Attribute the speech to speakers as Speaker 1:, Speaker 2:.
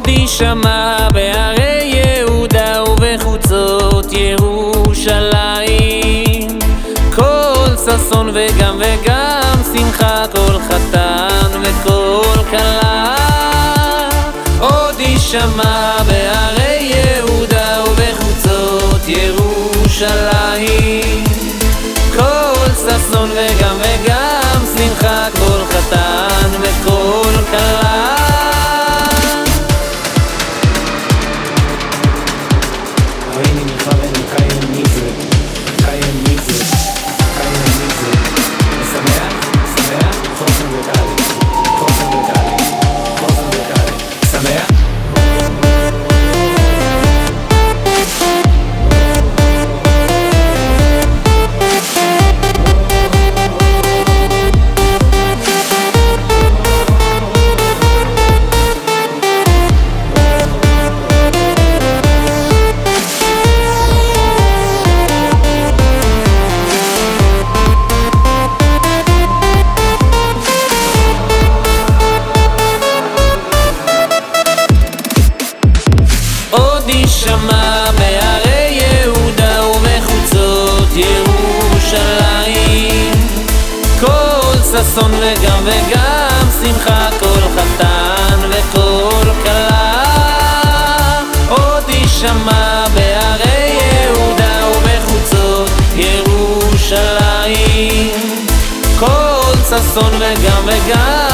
Speaker 1: עוד יישמע בערי יהודה ובחוצות ירושלים. כל ששון וגם וגם שמחה כל חתן וכל כלה. עוד יישמע בערי יהודה ובחוצות ירושלים. כל ששון וגם וגם שמחה כל חתן וכל כלה ששון וגם וגם שמחה כל חתן וכל כלה. עוד יישמע בערי יהודה ובחוצות ירושלים. כל ששון וגם וגם